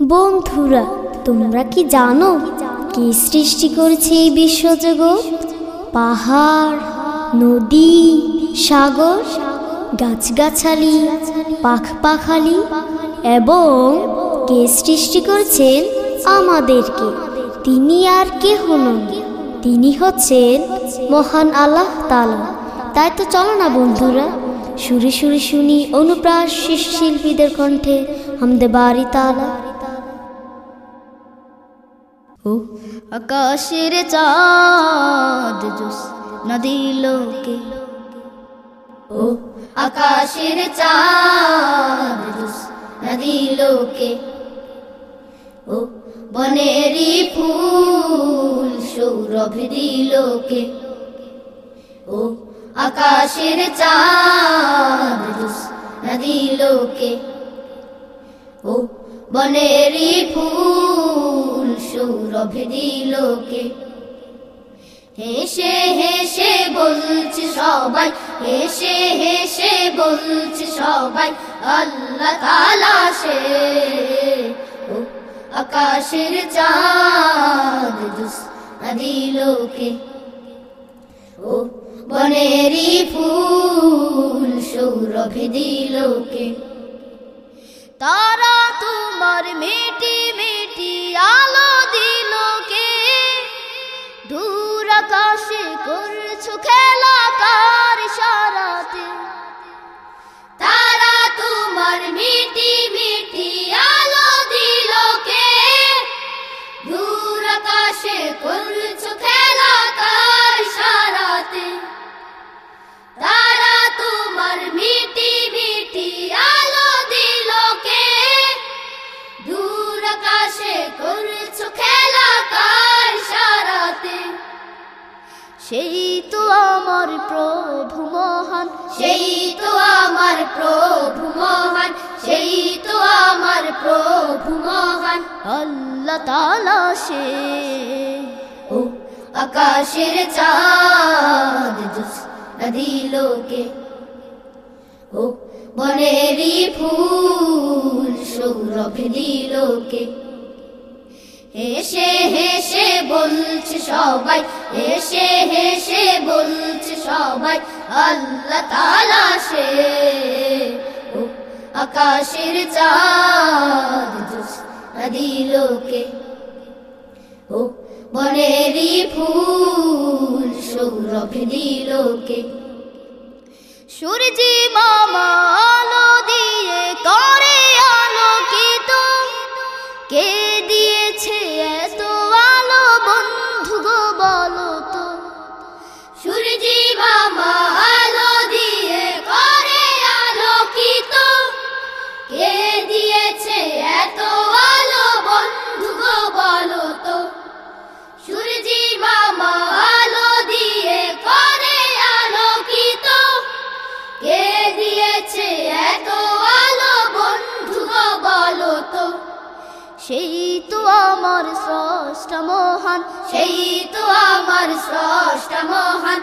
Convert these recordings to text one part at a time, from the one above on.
বন্ধুরা, তোমরা কি জানো কে সৃষ্টি করেছে এই বিশ্বজগৎ? পাহাড়, নদী, সাগর, গাছগাছালি পাখ পাখালি এবং কে সৃষ্টি করেছেন আমাদেরকে? তিনি আর কে নন। তিনি হচ্ছেন মহান আল্লাহ তালা তাই তো চলো না বন্ধুরা, সুরে সুরে শুনি অনুপ্রাস শিল্পীদের কণ্ঠে হামদে বাড়ি তালা। ও আকাশের চাঁদ জুস নদী লোকে ও আকাশের চাঁদ জুস নদী লোকে ও বনেরি ফুল সৌরভ দিলোকে ও আকাশের চাঁদ জুস নদী লোকে ও বনেরি ফুল সৌরভ দিলোকে। হেসে হেসে বলছে সবাই, হেসে হেসে বলছে সবাই, আল্লাহ তালা সে। আকাশের চাঁদ জুস দিলোকে। ও বনেরি ফুল সৌরভ দিলোকে। তারা তোমার মিটি আকাশে করছ খেলা? সেই তো আমার প্রভু মহান, সেই তো আমার প্রভু মহান, সেই তো আমার প্রভু মহান। আল্লাহ তালা সে ও আকাশের চাঁদ জুস দিলোকে ও বনেরি ফুল সৌরভ দিলোকে হেসে হেসে বলছে সবাই, হেসে হেসে বলছে সবাই, আল্লাহ তালা সে। আকাশের চাঁদ দিলোকে ও বনেরি ফুল সৌরভ দিলোকে সূর্যি মামা সেই তো আমার স্রষ্টা মহান সেই তো আমার স্রষ্টা মহান।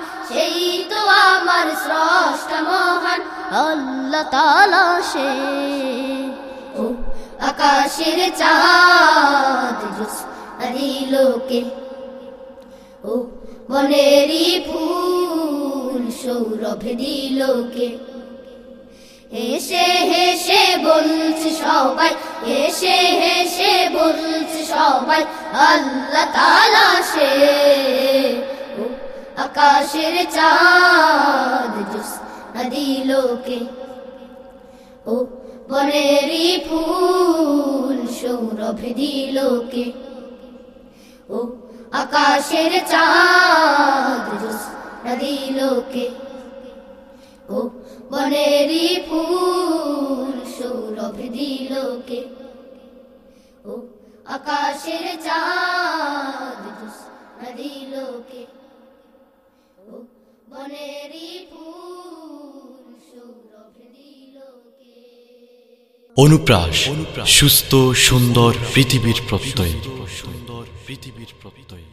স্রষ্টা আল্লাহ তালা সে। ও আকাশের চাঁদ জুস দিলোকে ও বনেরি ফুল, সৌরভ দিলোকে। হেসে হেসে বলছে সবাই, হেসে হেসে বলছে সবাই, আল্লাহ তালা সে। আকাশের চাঁদ জুস দিলোকে ও বনেরি ফুল, সৌরভ দিলোকে। ও আকাশের চাঁদ জুস দিলোকে ও বনেরি ফুল, সৌরভ দিলোকে। ও আকাশের চাঁদ জুস দিলোকে ও বনেরি ফুল সৌরভ দিলোকে অনুপ্রাস সুস্থ সুন্দর পৃথিবীর প্রত্যয়। সুন্দর পৃথিবীর প্রত্যয়।